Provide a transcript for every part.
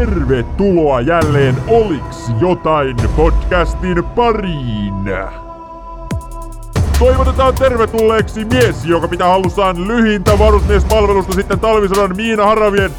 Tervetuloa jälleen Oliks jotain podcastin pariin. Toivotetaan tervetulleeksi mies, joka pitää hallussaan lyhintä varusmiespalvelusta sitten talvisodan Miina Haravien.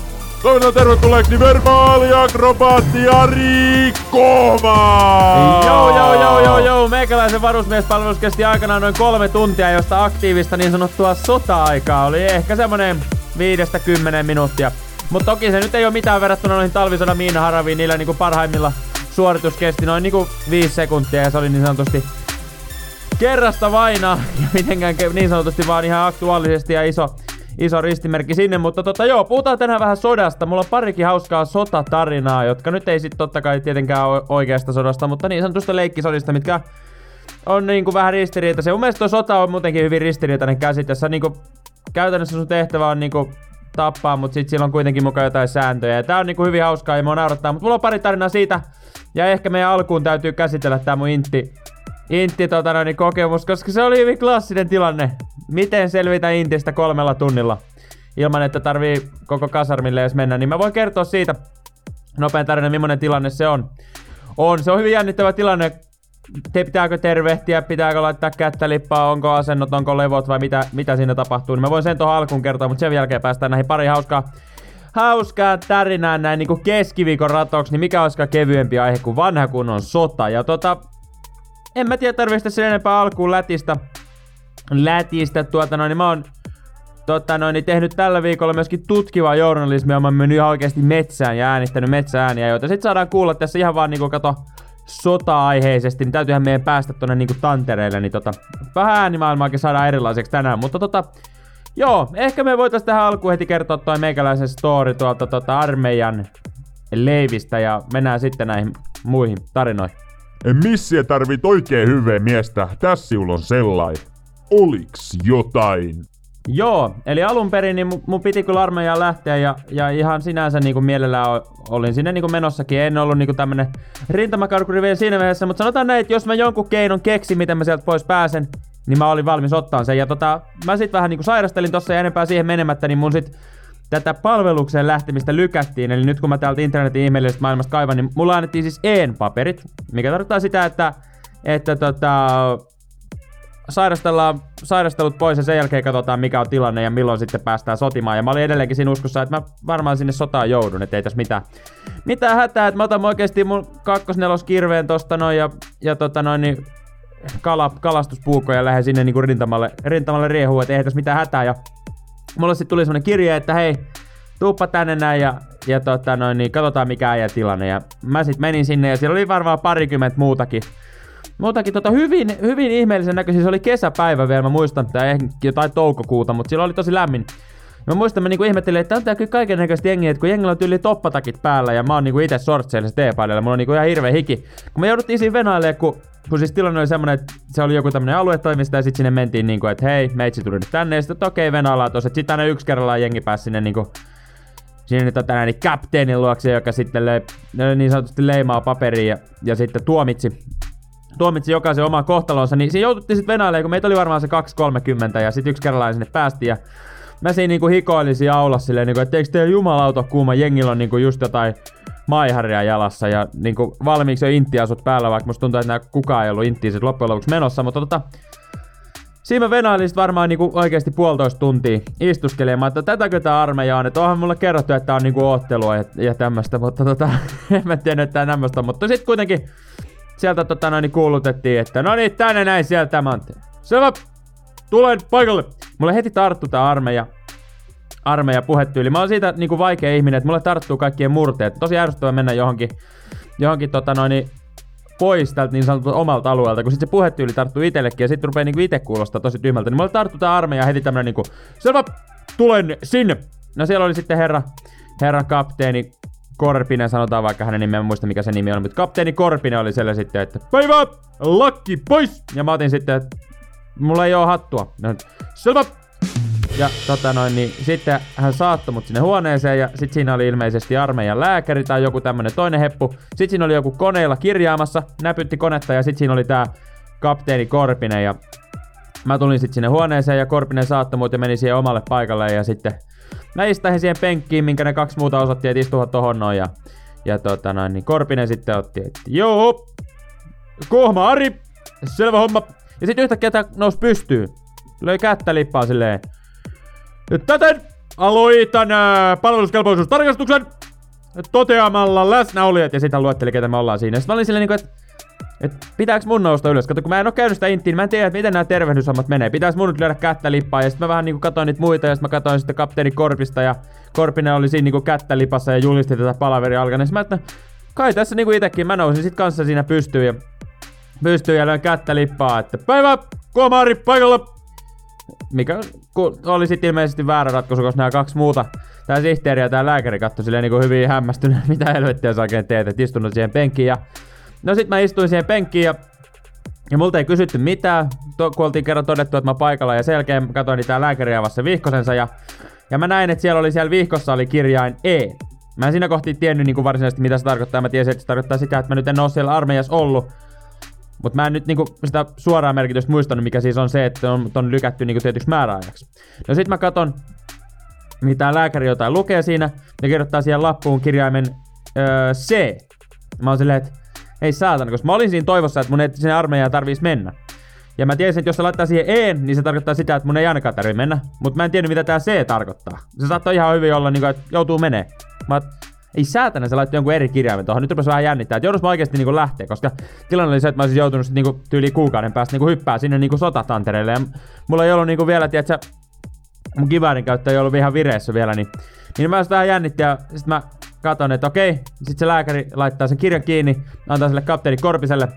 Toivotetaan tervetulleeksi verbaaliakrobaatti Ari Kohma! Joo, joo, joo, joo, joo. Meikäläisen varusmiespalvelus kesti aikanaan noin kolme tuntia, josta aktiivista niin sanottua sota-aikaa oli ehkä semmonen viidestä kymmenen minuuttia. Mutta toki se nyt ei ole mitään verrattuna noihin talvisodan miinaharaviin, niillä niinku parhaimmilla suoritus kesti noin niinku viisi sekuntia ja se oli niin sanotusti kerrasta vaina ja mitenkään niin sanotusti vaan ihan aktuaalisesti ja iso, iso ristimerkki sinne, mutta tota joo, puhutaan tänään vähän sodasta. Mulla on parikin hauskaa sotatarinaa, jotka nyt ei sit totta kai tietenkään ole oikeasta sodasta, mutta niin sanotusta leikkisodista, mitkä on niinku vähän ristiriitaisia. Mun mielestä sota on muutenkin hyvin ristiriitainen käsite. Niinku, käytännössä sun tehtävä on niinku tappaa, mutta sit sillä on kuitenkin mukaan jotain sääntöjä. Ja tää on niinku hyvin hauskaa ja mua naurattaa, mutta mulla on pari tarinaa siitä. Ja ehkä meidän alkuun täytyy käsitellä tää mun intti, intti tota noin, kokemus, koska se oli hyvin klassinen tilanne. Miten selvitä intistä kolmella tunnilla? Ilman, että tarvii koko kasarmille edes mennä, niin mä voin kertoa siitä nopean tarina, millainen tilanne se on. On, se on hyvin jännittävä tilanne, te, pitääkö tervehtiä, pitääkö laittaa kättä lippaa, onko asennot, onko levot vai mitä, mitä siinä tapahtuu. Niin mä voin sen tuohon alkuun kertoa, mutta sen jälkeen päästään näihin pari hauskaa, hauskaa tarinaan näin niinku keskiviikon ratoksi, niin mikä olisikaan kevyempi aihe kuin vanha kunnon sota. Ja tota, en mä tiedä tarvitse sen enempää alkuun lätistä. Lätistä tuota noin, niin mä oon tota noin, niin tehnyt tällä viikolla myöskin tutkivaa journalismia. Mä oon mennyt ihan oikeasti metsään ja äänittänyt metsäääniä, joita sit saadaan kuulla tässä ihan vaan niinku kato sota-aiheisesti, niin täytyyhän meidän päästä tonne niinku tantereille, niin tota, vähän äänimaailmaakin saadaan erilaiseksi tänään, mutta tota, joo, ehkä me voitais tähän alkuun heti kertoa toi meikäläisen story tuolta tota armeijan leivistä ja mennään sitten näihin muihin tarinoihin. Missiä tarvit oikein hyvää miestä, tässä on sellainen. Oliks jotain? Joo, eli alun perin niin mun, piti kyllä armeijaan lähteä ja, ja ihan sinänsä niin kuin mielellään olin sinne niin kuin menossakin. En ollut niin kuin tämmönen rintamakarkuri vielä siinä vaiheessa, mutta sanotaan näin, että jos mä jonkun keinon keksin, miten mä sieltä pois pääsen, niin mä olin valmis ottaa sen. Ja tota, mä sit vähän niin kuin sairastelin tossa ja enempää siihen menemättä, niin mun sit tätä palvelukseen lähtemistä lykättiin. Eli nyt kun mä täältä internetin ihmeellisestä maailmasta kaivan, niin mulla annettiin siis EEN-paperit, mikä tarkoittaa sitä, että, että tota, sairastellaan sairastelut pois ja sen jälkeen katsotaan mikä on tilanne ja milloin sitten päästään sotimaan. Ja mä olin edelleenkin siinä uskossa, että mä varmaan sinne sotaan joudun, että ei tässä mitään, mitään hätää. Että mä otan oikeasti mun kakkosnelos kirveen tosta noin ja, ja tota noin niin kala, kalastuspuukko ja lähden sinne niinku rintamalle, rintamalle riehuun, että ei tässä mitään hätää. Ja mulle sitten tuli semmonen kirje, että hei, tuuppa tänne näin ja, ja tota noin, niin katsotaan mikä äijä tilanne. Ja mä sitten menin sinne ja siellä oli varmaan parikymmentä muutakin muutakin tota hyvin, hyvin ihmeellisen näköisiä. Se oli kesäpäivä vielä, mä muistan, että ehkä jotain toukokuuta, mutta silloin oli tosi lämmin. Mä muistan, mä niinku ihmettelin, että tää on kyllä kaiken näköistä jengiä, että kun jengillä on tyyli toppatakit päällä ja mä oon niinku itse sortseilla teepaidella, mulla on niinku ihan hirveä hiki. Kun me jouduttiin siinä venailemaan, kun, kun siis tilanne oli semmonen, että se oli joku tämmönen aluetoimista ja sit sinne mentiin niinku, että hei, meitsi tuli nyt tänne ja sitten että okei, okay, tossa. Sit aina yksi kerrallaan jengi pääsi sinne niinku sinne tota näin, niin kapteenin luokse, joka sitten le, niin sanotusti leimaa paperia ja, ja sitten tuomitsi tuomitsi jokaisen oman kohtalonsa, niin siinä joututtiin sitten venailemaan, kun meitä oli varmaan se 2.30 ja sitten yksi kerrallaan sinne päästiin ja mä siinä niinku hikoilin siinä aulassa silleen, niinku, että eikö teillä jumalauta kuuma, jengillä on niinku just jotain maiharia jalassa ja niinku valmiiksi jo intti-asut päällä, vaikka musta tuntuu, että kukaan ei ollut inttiä sit loppujen lopuksi menossa, mutta tota, Siinä mä varmaan niinku oikeasti puolitoista tuntia istuskelemaan, että tätäkö tää armeija on, että onhan mulle kerrottu, että tää on niinku oottelua ja, ja tämmöstä, mutta tota, en mä tiedä, että tää tämmöstä, mutta sitten kuitenkin sieltä tota noin niin kuulutettiin, että no niin, tänne näin sieltä Mante. Selvä, tulen paikalle. Mulle heti tarttu tää armeija, armeija puhetyyli. Mä oon siitä niinku vaikea ihminen, että mulle tarttuu kaikkien murteet. Tosi ärsyttävää mennä johonkin, johonkin tota noin, niin pois tältä niin sanotulta omalta alueelta, kun sitten se puhetyyli tarttuu itsellekin ja sitten rupeaa niinku itse kuulostaa tosi tyhmältä. Niin mulle tarttuu tää armeija heti tämmönen niinku, selvä, tulen sinne. No siellä oli sitten herra, herra kapteeni Korpinen, sanotaan vaikka hänen nimen, en muista mikä se nimi on, mutta kapteeni Korpinen oli siellä sitten, että päivä, lakki pois! Ja mä otin sitten, että mulla ei oo hattua. No, selvä! Ja tota noin, niin sitten hän saattoi mut sinne huoneeseen ja sit siinä oli ilmeisesti armeijan lääkäri tai joku tämmönen toinen heppu. Sitten siinä oli joku koneella kirjaamassa, näpytti konetta ja sit siinä oli tää kapteeni Korpinen ja mä tulin sitten sinne huoneeseen ja Korpinen saattoi mut ja meni siihen omalle paikalle ja sitten Mä istähin siihen penkkiin, minkä ne kaksi muuta osoitti, että istuvat tohon noin. Ja, ja tota noin, niin Korpinen sitten otti, että joo, kohma Ari, selvä homma. Ja sitten yhtäkkiä tää nousi pystyyn. Löi kättä lippaa silleen. Täten aloitan ää, palveluskelpoisuustarkastuksen toteamalla läsnäolijat. Ja sitten luetteli, ketä me ollaan siinä. Sitten mä olin silleen, niin että et pitääkö mun nousta ylös? Kato, kun mä en oo käynyt sitä inttiin, niin mä en tiedä, että miten nämä tervehdyshommat menee. Pitääkö mun nyt lyödä kättä lippaa? Ja sitten mä vähän niinku katsoin niitä muita, ja sitten mä katsoin sitten kapteeni Korpista, ja Korpinen oli siinä niinku kättä lipassa ja julisti tätä palaveria alkaneen. Sitten mä että kai tässä niinku itekin, mä nousin sit kanssa siinä pystyyn ja pystyyn ja löin kättä lippaa, että päivä, kuomaari paikalla! Mikä oli sitten ilmeisesti väärä ratkaisu, koska nämä kaksi muuta Tää sihteeri ja tää lääkäri katsoi silleen niinku hyvin hämmästyneen, mitä helvettiä sä oikein teet, että istunut siihen penkkiin ja No sit mä istuin siihen penkkiin ja ja multa ei kysytty mitään, to, kun oltiin kerran todettu, että mä paikalla ja selkeä katsoin, niin tää lääkäri avasi vihkosensa ja, ja mä näin, että siellä oli siellä vihkossa oli kirjain E. Mä en siinä kohti tiennyt niin kuin varsinaisesti mitä se tarkoittaa, mä tiesin, että se tarkoittaa sitä, että mä nyt en oo siellä armeijassa ollut, mutta mä en nyt niinku sitä suoraa merkitystä muistanut, mikä siis on se, että on, on lykätty niinku tietyksi määräajaksi. No sit mä katon, mitä lääkäri jotain lukee siinä, ja kirjoittaa siihen lappuun kirjaimen öö, C. Mä oon silleen, että ei saatana, koska mä olin siinä toivossa, että mun ei sinne armeijaan tarvitsisi mennä. Ja mä tiesin, että jos se laittaa siihen E, niin se tarkoittaa sitä, että mun ei ainakaan tarvitse mennä. Mutta mä en tiedä, mitä tää C tarkoittaa. Se saattaa ihan hyvin olla, niin kuin, että joutuu menee. Mä ei säätänä se laittoi jonkun eri kirjaimen tuohon. Nyt rupesi vähän jännittää, että joudus mä oikeasti niinku lähteä, koska tilanne oli se, että mä olisin joutunut sit niinku tyyli kuukauden päästä niinku hyppää sinne niinku sotatantereelle. Ja mulla ei ollut niinku vielä, tiedätkö, mun kiväärin käyttö ei ollut ihan vireessä vielä, niin, niin mä vähän jännitti ja sit mä katon, että okei, sit se lääkäri laittaa sen kirjan kiinni, antaa sille kapteeni Korpiselle,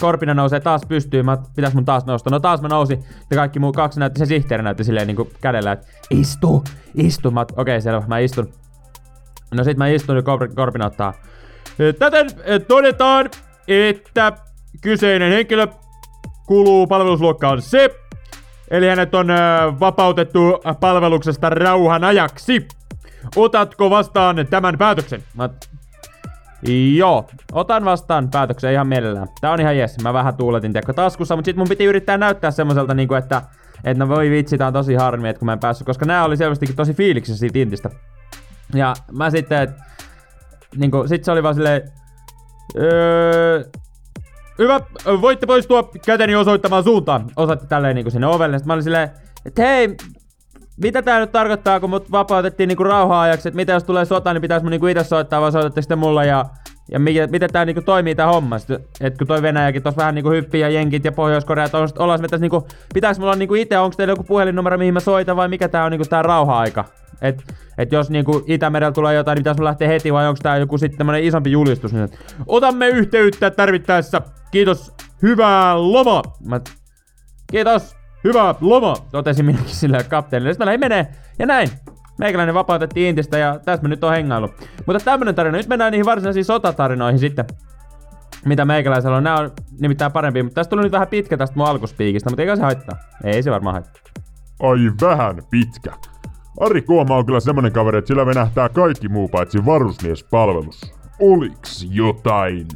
Korpina nousee taas pystyyn, mä pitäis mun taas nousta. No taas mä nousin, ja kaikki muu kaksi näytti, se sihteeri näytti silleen niinku kädellä, että istu, istu. Mä okei, okay, selvä, mä istun. No sit mä istun ja Korp- Korpina ottaa. Täten todetaan, että kyseinen henkilö kuuluu palvelusluokkaan C, eli hänet on vapautettu palveluksesta rauhan ajaksi. Otatko vastaan tämän päätöksen? Mä... Joo, otan vastaan päätöksen ihan mielellään. Tää on ihan jes, mä vähän tuuletin tiekko taskussa, mutta sit mun piti yrittää näyttää semmoiselta niinku, että että no voi vitsi, tää on tosi harmi, että kun mä en päässyt, koska nää oli selvästikin tosi fiiliksissä siitä intistä. Ja mä sitten, et, niinku, sit se oli vaan silleen, öö, Hyvä, voitte poistua käteni osoittamaan suuntaan. Osoitti tälleen niinku sinne ovelle. Sitten mä olin silleen, että hei, mitä tää nyt tarkoittaa, kun mut vapautettiin niinku rauha-ajaksi, että mitä jos tulee sota, niin pitäis mun niinku itse soittaa, vai soitatte sitten mulla ja ja mikä, miten tää niinku toimii tää homma, että kun toi Venäjäkin tos vähän niinku hyppii ja jenkit ja Pohjois-Korea, ollaan me tässä niinku, pitäis mulla niinku itse, onko teillä joku puhelinnumero mihin mä soitan vai mikä tää on niinku tää rauha-aika? Et, et jos niinku Itämerellä tulee jotain, niin pitäis mun lähteä heti vai onko tää joku sitten tämmönen isompi julistus? Niin, otamme yhteyttä tarvittaessa. Kiitos. Hyvää lomaa. Mä, kiitos. Hyvä loma, totesin minäkin sille kapteenille. Sitten lähdin menee, ja näin. Meikäläinen vapautettiin Intistä ja tässä mä nyt on hengailu. Mutta tämmönen tarina, nyt mennään niihin varsinaisiin sotatarinoihin sitten. Mitä meikäläisellä on, nämä on nimittäin parempi, mutta tästä tuli nyt vähän pitkä tästä mun alkuspiikistä, mutta eikä se haittaa. Ei se varmaan haittaa. Ai vähän pitkä. Ari Kuoma on kyllä semmonen kaveri, että sillä venähtää kaikki muu paitsi varusmiespalvelus. Oliks jotain?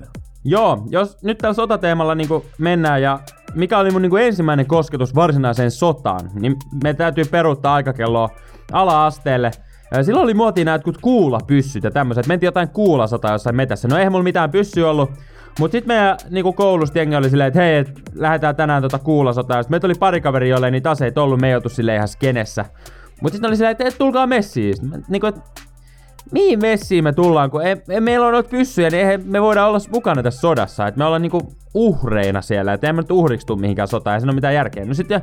Joo, jos nyt tällä sotateemalla niin mennään ja mikä oli mun niin ensimmäinen kosketus varsinaiseen sotaan, niin me täytyy peruuttaa aikakelloa ala-asteelle. Silloin oli muotiin nämä kuulapyssyt ja tämmöiset. Mentiin jotain kuulasotaa jossain metässä. No eihän mulla mitään pyssy ollut. Mut sit meidän niinku koulusta jengi oli silleen, että hei, et, lähdetään tänään tota kuulasotaa. Sitten meitä oli pari kaveri, jolle niitä aseita ollut, me ei silleen ihan skenessä. Mut sitten oli silleen, että et, tulkaa messiin. Niinku, et, mihin messiin me tullaan, kun ei, ei meillä on noita pyssyjä, niin eihän me voidaan olla mukana tässä sodassa. Että me ollaan niinku uhreina siellä, että emme nyt uhriksi tuu mihinkään sotaan, ei siinä ole mitään järkeä. No sitten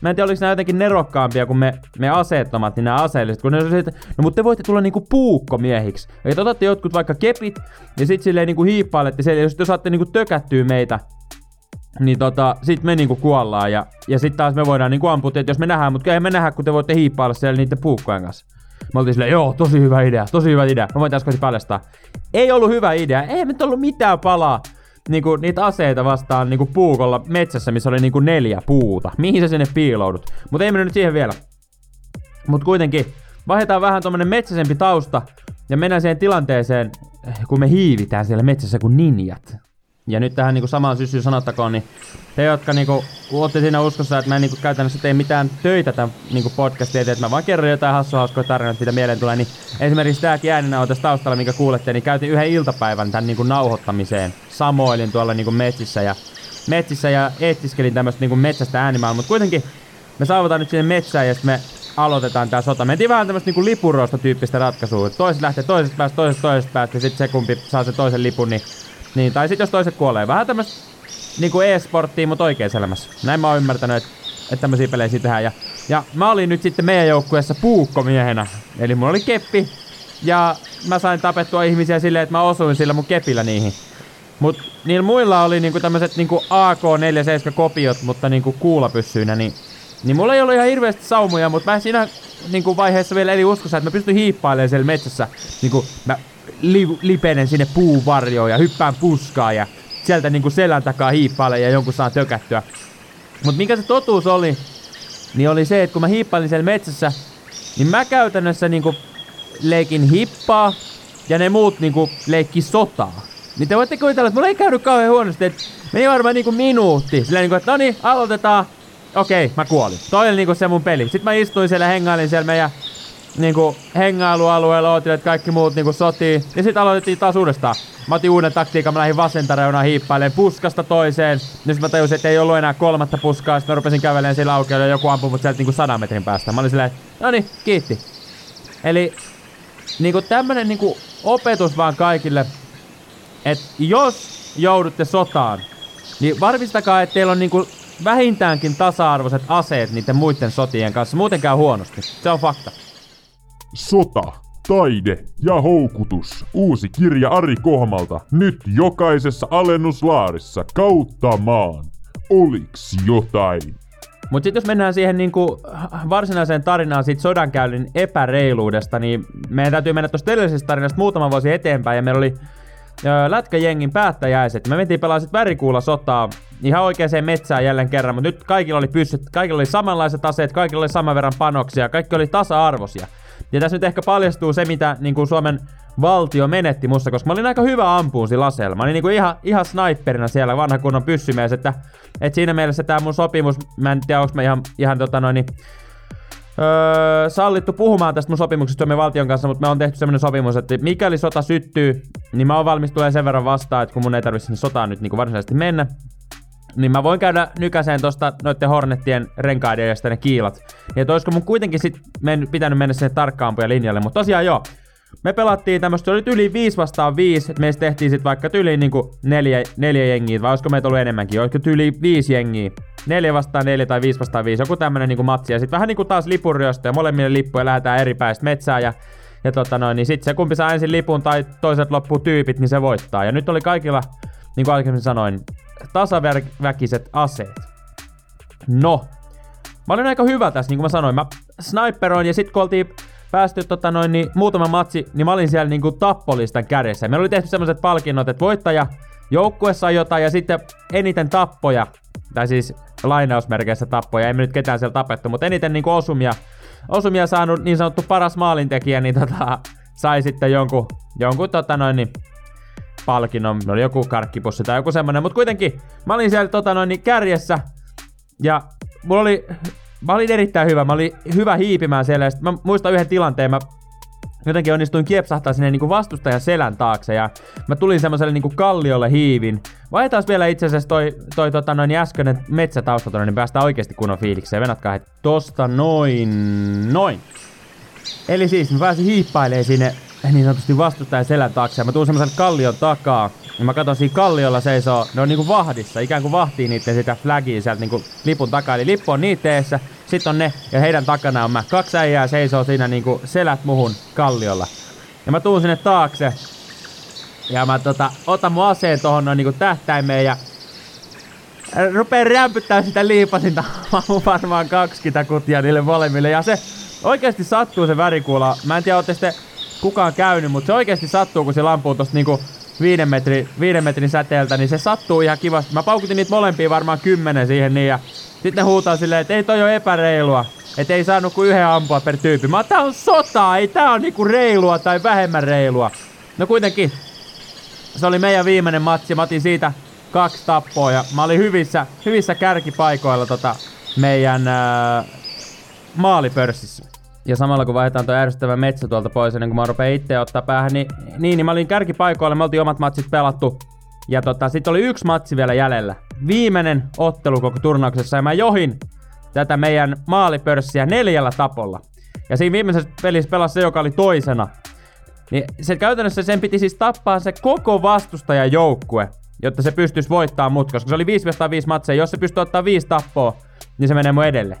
Mä en tiedä, oliko nämä jotenkin nerokkaampia kuin me, me aseettomat, niin nämä aseelliset, kun ne on että no mutta te voitte tulla niinku puukkomiehiksi. Että otatte jotkut vaikka kepit, ja sit silleen niinku hiippailette siellä, jos te saatte niinku tökättyä meitä, niin tota, sit me niinku kuollaan, ja, ja sit taas me voidaan niinku ampua, että jos me nähdään, mutta ei me nähdä, kun te voitte hiippailla siellä niiden puukkojen kanssa. Mä oltiin silleen, joo, tosi hyvä idea, tosi hyvä idea. Mä voin tässä paljastaa. Ei ollut hyvä idea, ei me ollut mitään palaa niinku, niitä aseita vastaan niinku puukolla metsässä, missä oli niinku neljä puuta. Mihin sä sinne piiloudut? Mutta ei mennä nyt siihen vielä. Mutta kuitenkin, vaihdetaan vähän tommonen metsäisempi tausta ja mennään siihen tilanteeseen, kun me hiivitään siellä metsässä kuin ninjat. Ja nyt tähän niin samaan syssyyn sanottakoon, niin te, jotka niin kuin, olette siinä uskossa, että mä en niin kuin, käytännössä tee mitään töitä tämän niin podcastin eteen, että mä vaan kerron jotain hassua hauskoja tarinoita, mitä mieleen tulee, niin esimerkiksi tämäkin ääninä on tässä taustalla, minkä kuulette, niin käytin yhden iltapäivän tämän niin kuin, nauhoittamiseen. Samoilin tuolla niin kuin, metsissä ja, metsissä ja eettiskelin tämmöistä niin metsästä äänimaailmaa, mutta kuitenkin me saavutaan nyt sinne metsään ja sitten me aloitetaan tää sota. Mentiin vähän tämmöistä niinku lipuroista tyyppistä ratkaisua. Toiset lähtee toisesta päästä, toisesta toisesta päästä ja sitten se kumpi saa sen toisen lipun, niin, niin tai sitten jos toiset kuolee. Vähän tämmöistä niinku e-sporttia, mutta oikeassa elämässä. Näin mä oon ymmärtänyt, että että tämmöisiä pelejä tehdään. Ja, ja mä olin nyt sitten meidän joukkueessa puukkomiehenä. Eli mulla oli keppi ja mä sain tapettua ihmisiä silleen, että mä osuin sillä mun kepillä niihin. Mut niillä muilla oli niinku tämmöset niinku AK-47 kopiot, mutta niinku kuulapyssyinä, niin niin mulla ei ollut ihan hirveästi saumuja, mutta mä siinä niin kuin vaiheessa vielä eli uskossa, että mä pystyn hiippailemaan siellä metsässä. Niin kuin mä li- lipenen sinne puuvarjoon ja hyppään puskaan ja sieltä niin kuin selän takaa hiippailen ja jonkun saa tökättyä. Mutta mikä se totuus oli, niin oli se, että kun mä hiippailin siellä metsässä, niin mä käytännössä niin kuin leikin hippaa ja ne muut niin kuin leikki sotaa. Niin te voitte kuvitella, että mulla ei käynyt kauhean huonosti, että meni varmaan niinku minuutti. Silleen niinku, että no niin, aloitetaan okei, okay, mä kuolin. Toi oli niinku se mun peli. Sitten mä istuin siellä, hengailin siellä meidän niinku hengailualueella, ootin, että kaikki muut niinku sotii. Ja sitten aloitettiin taas uudestaan. Mä otin uuden taktiikan, mä lähdin vasenta reunaa hiippailemaan puskasta toiseen. Nyt mä tajusin, että ei ollut enää kolmatta puskaa. Sitten mä rupesin kävelemään siellä aukealla ja joku ampui mut sieltä niinku sadan metrin päästä. Mä olin silleen, no niin, kiitti. Eli niinku tämmönen niinku opetus vaan kaikille, että jos joudutte sotaan, niin varmistakaa, että teillä on niinku vähintäänkin tasa-arvoiset aseet niiden muiden sotien kanssa. Muuten käy huonosti. Se on fakta. Sota, taide ja houkutus. Uusi kirja Ari Kohmalta. Nyt jokaisessa alennuslaarissa kautta maan. Oliks jotain? Mutta sitten jos mennään siihen niinku varsinaiseen tarinaan siitä sodankäynnin epäreiluudesta, niin meidän täytyy mennä tuosta edellisestä tarinasta muutama vuosi eteenpäin. Ja meillä oli lätkäjengin päättäjäiset. Me mentiin pelaa sit värikuulla sotaa ihan oikeaan metsään jälleen kerran, mutta nyt kaikilla oli pyssyt, kaikilla oli samanlaiset aseet, kaikilla oli saman verran panoksia, kaikki oli tasa-arvoisia. Ja tässä nyt ehkä paljastuu se, mitä niin kuin Suomen valtio menetti musta, koska mä olin aika hyvä ampuun sillä aseella. Mä olin niin kuin ihan, ihan sniperina siellä, vanha kunnon pyssymies, että, että siinä mielessä tämä mun sopimus, mä en tiedä, onko mä ihan, ihan tota noin, niin, öö, sallittu puhumaan tästä mun sopimuksesta Suomen valtion kanssa, mutta me on tehty semmonen sopimus, että mikäli sota syttyy, niin mä oon valmis tulee sen verran vastaan, että kun mun ei tarvitse sinne sotaan nyt niin kuin varsinaisesti mennä, niin mä voin käydä nykäseen tosta noitten Hornettien renkaiden ja ne kiilat. Ja olisiko mun kuitenkin sit men, pitänyt mennä sinne tarkkaampuja linjalle, mutta tosiaan joo. Me pelattiin tämmöstä, se oli yli 5 vastaan 5, että meistä tehtiin sit vaikka tyyli niinku neljä, neljä jengiä, vai olisiko meitä ollut enemmänkin, olisiko tyyli 5 jengiä. 4 vastaan 4 tai 5 vastaan 5, joku tämmönen niinku matsi. Ja sit vähän niinku taas lipuriosta ja molemmille lippuja lähdetään eri päistä metsää ja ja tota noin, niin sit se kumpi saa ensin lipun tai toiset loppuu tyypit, niin se voittaa. Ja nyt oli kaikilla, niin kuin aikaisemmin sanoin, tasaväkiset aseet. No, mä olin aika hyvä tässä, niin kuin mä sanoin. Mä sniperoin ja sit kun oltiin päästy tota noin, niin muutama matsi, niin mä olin siellä niinku tappolistan kädessä. Meillä oli tehty semmoset palkinnot, että voittaja joukkuessa jotain ja sitten eniten tappoja, tai siis lainausmerkeissä tappoja, emme nyt ketään siellä tapettu, mutta eniten niinku osumia, osumia saanut niin sanottu paras maalintekijä, niin tota, sai sitten jonkun, jonkun tota noin, niin palkinnon, oli joku karkkipussi tai joku semmonen, mutta kuitenkin mä olin siellä tota noin niin kärjessä ja mulla oli, mä olin erittäin hyvä, mä olin hyvä hiipimään siellä ja mä muistan yhden tilanteen, mä jotenkin onnistuin kiepsahtaa sinne niinku vastustajan selän taakse ja mä tulin semmoiselle niinku kalliolle hiivin. Vaihdetaan vielä itse asiassa toi, toi tota noin äskeinen metsätausta tonne, niin päästään oikeasti kunnon fiilikseen. Venatkaa heti tosta noin, noin. Eli siis mä pääsin hiippailemaan sinne niin sanotusti vastustajan selän taakse. Mä tuun semmoisen kallion takaa. Ja mä katson siinä kalliolla seisoo, ne on niinku vahdissa, ikään kuin vahtii niiden sitä flagia sieltä niinku lipun takaa. Eli lippu on niitä sit on ne, ja heidän takana on mä. Kaksi äijää seisoo siinä niinku selät muhun kalliolla. Ja mä tuun sinne taakse. Ja mä tota, otan mun aseen tohon noin niinku tähtäimeen ja rupeen rämpyttää sitä liipasinta. Mä varmaan 20 kutia niille molemmille. Ja se oikeasti sattuu se värikuula. Mä en tiedä, ootte sitten kukaan käynyt, mutta se oikeasti sattuu, kun se lampuu tosta niinku viiden, metri, viiden metrin säteeltä, niin se sattuu ihan kivasti. Mä paukutin niitä molempia varmaan kymmenen siihen niin ja sitten huutaa silleen, että ei toi ole epäreilua. Että ei saanut kuin yhden ampua per tyyppi. Mä tää on sota, ei tää on niinku reilua tai vähemmän reilua. No kuitenkin, se oli meidän viimeinen matsi. Mä otin siitä kaksi tappoa ja mä olin hyvissä, hyvissä kärkipaikoilla tota meidän ää, maalipörssissä. Ja samalla kun vaihdetaan tuo ärsyttävä metsä tuolta pois, ennen kuin mä rupean itse ottaa päähän, niin, niin, niin mä olin kärkipaikoilla, me oltiin omat matsit pelattu. Ja tota, sitten oli yksi matsi vielä jäljellä. Viimeinen ottelu koko turnauksessa ja mä johin tätä meidän maalipörssiä neljällä tapolla. Ja siinä viimeisessä pelissä pelasi se, joka oli toisena. Niin se käytännössä sen piti siis tappaa se koko vastustajan joukkue, jotta se pystyisi voittamaan mut, koska se oli 5 5 matseja. Jos se pystyy ottaa viisi tappoa, niin se menee mun edelle.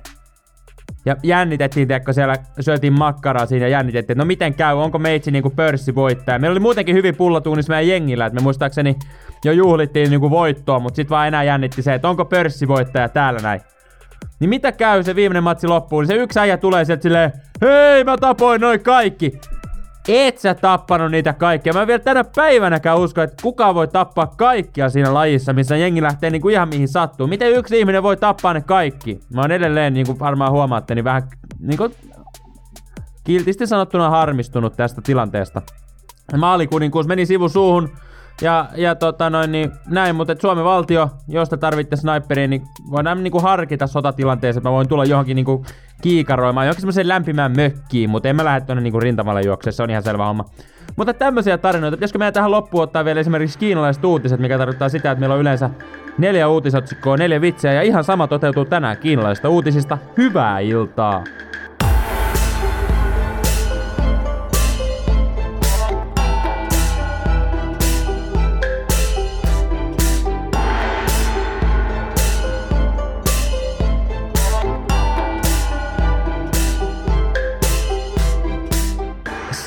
Ja jännitettiin, tiedätkö, siellä syötiin makkaraa siinä ja jännitettiin, että no miten käy, onko meitsi niinku pörssivoittaja. Meillä oli muutenkin hyvin pullatuunnissa meidän jengillä, että me muistaakseni jo juhlittiin niinku voittoa, mutta sitten vaan enää jännitti se, että onko pörssivoittaja täällä näin. Niin mitä käy se viimeinen matsi loppuun, niin se yksi äijä tulee sieltä silleen, hei mä tapoin noin kaikki. Et sä tappanut niitä kaikkia. Mä en vielä tänä päivänäkään usko, että kukaan voi tappaa kaikkia siinä lajissa, missä jengi lähtee niinku ihan mihin sattuu. Miten yksi ihminen voi tappaa ne kaikki? Mä oon edelleen, niin kuin varmaan huomaatte, niin vähän niinku, kiltisti sanottuna harmistunut tästä tilanteesta. Maalikuninkuus meni sivu suuhun, ja, ja tota noin, niin näin, mutta Suomen valtio, jos te tarvitte sniperia, niin voidaan niinku harkita sotatilanteeseen, mä voin tulla johonkin niinku kiikaroimaan, johonkin semmoiseen lämpimään mökkiin, mutta en mä lähde tonne niinku rintamalle juoksemaan, se on ihan selvä homma. Mutta tämmöisiä tarinoita, pitäisikö meidän tähän loppuun ottaa vielä esimerkiksi kiinalaiset uutiset, mikä tarkoittaa sitä, että meillä on yleensä neljä uutisotsikkoa, neljä vitsiä, ja ihan sama toteutuu tänään kiinalaisista uutisista. Hyvää iltaa!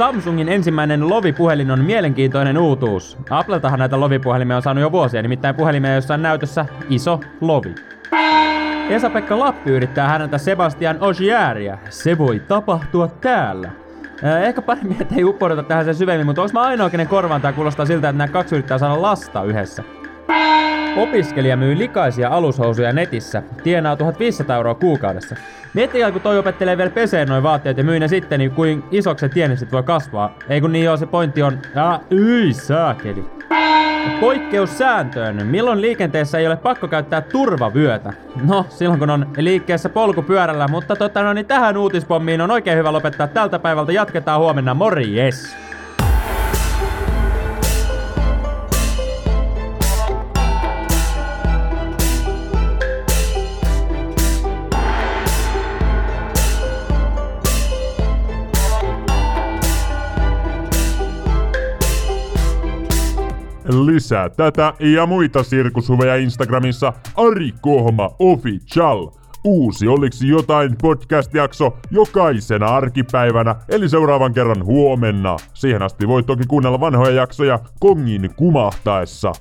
Samsungin ensimmäinen lovipuhelin on mielenkiintoinen uutuus. Appletahan näitä lovipuhelimia on saanut jo vuosia, nimittäin puhelimia, jossa on näytössä iso lovi. Esa-Pekka Lappi yrittää häneltä Sebastian Ogieria. Se voi tapahtua täällä. Eh, ehkä paremmin, että ei uppouduta tähän sen syvemmin, mutta onko mä ainoa, kenen korvaan tää kuulostaa siltä, että nämä kaksi yrittää saada lasta yhdessä? Opiskelija myy likaisia alushousuja netissä, tienaa 1500 euroa kuukaudessa. Miettikää, kun toi opettelee vielä peseen noin vaatteet ja myy ne sitten, niin kuin isoksi se tienestit voi kasvaa. Ei kun niin joo, se pointti on... Ja, yi, saakeli. Poikkeussääntöön. Milloin liikenteessä ei ole pakko käyttää turvavyötä? No, silloin kun on liikkeessä polkupyörällä, mutta tota no niin tähän uutispommiin on oikein hyvä lopettaa tältä päivältä. Jatketaan huomenna, morjes! Lisää tätä ja muita sirkushuveja Instagramissa Ari Kohma Official. Uusi Oliksi jotain podcast-jakso jokaisena arkipäivänä, eli seuraavan kerran huomenna. Siihen asti voit toki kuunnella vanhoja jaksoja kongin kumahtaessa.